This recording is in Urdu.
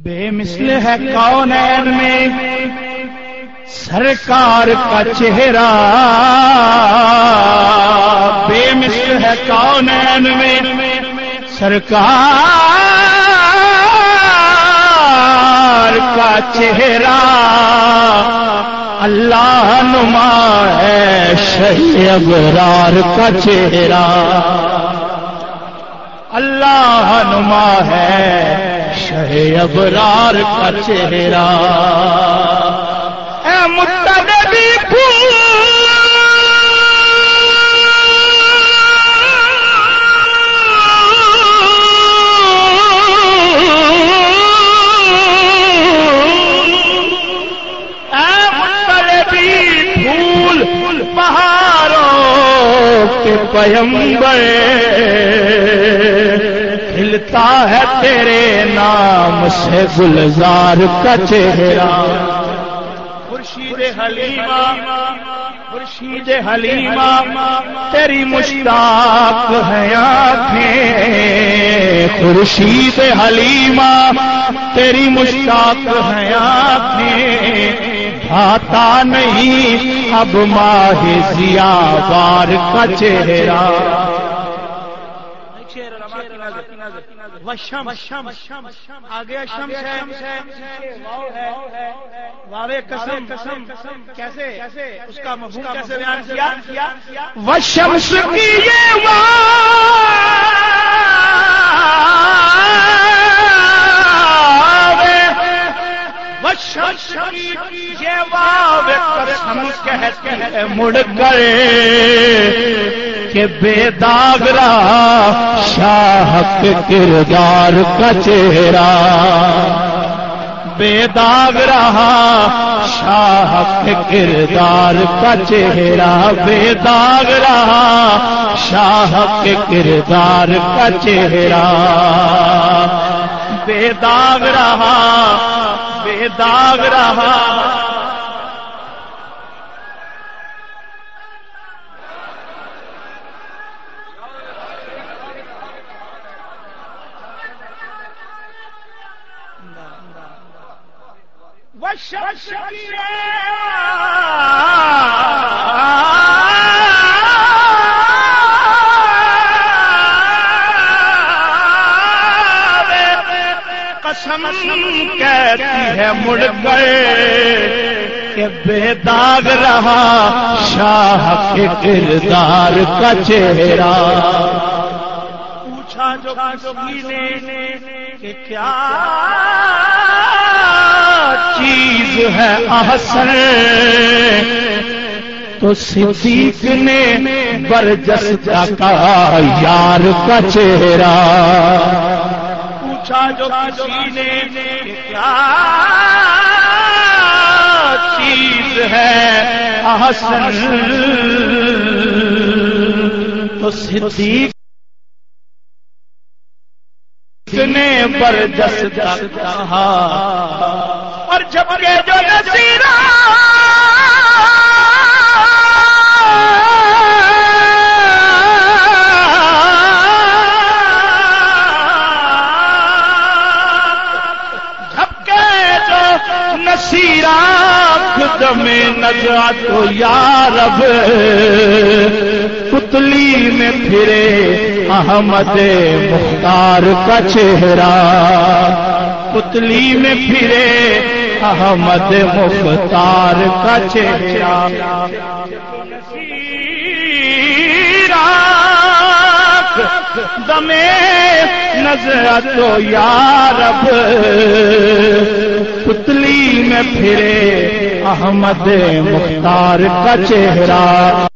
بے مثل ہے کون میں؟ سرکار کا چہرہ۔ بے مثل ہے کون میں؟ سرکار کا چہرہ۔ اللہ نما ہے شہی ابرار کا چہرہ۔ اللہ نما ہے شہ ابرار کا چہرہ۔ اے متدبی پھول۔ پہاڑوں کے پیمبر کھلتا ہے تیرے نام سے گلزار کا چہرہ۔ خورشید حلیمہ خورشید حلیمہ، تیری مشتاق ہے آنکھیں۔ خورشید حلیمہ، تیری مشتاق ہے آنکھیں۔ آتا نہیں، اب ماہ ضیا بار کا چہرہ۔ وشم آگے واوے قسم قسم کیسے؟ اس کا مفہوم کیسے بیان کیا؟ وشم کی یہ مڑ کرے کہ بے داغ رہا شاہ کردار کا چہرہ۔ بے داغ رہا شاہ کردار کا چہرہ۔ بے داغ رہا شاہ کے کردار کا چہرہ۔ بے داغ رہا بے داغ رہا قسم کہتی ہے مڑ گئے کہ بے داغ رہا شاہ کے کردار کا چہرہ۔ پوچھا جو کہ کیا چیز ہے احسن۔ تو صدیق نے برجس کا یار کا چہرہ۔ پوچھا جو کسی نے کیا چیز ہے احسن۔ تو صدیق نے برجس کہا اور جب کے جو نصیرہ میں نجا تو یارب پتلی میں پھرے احمد مختار کا چہرہ، پتلی میں پھرے احمد مختار کا چہرہ۔ دمے نظر تو یارب پتلی میں پھرے احمد مختار کا چہرہ۔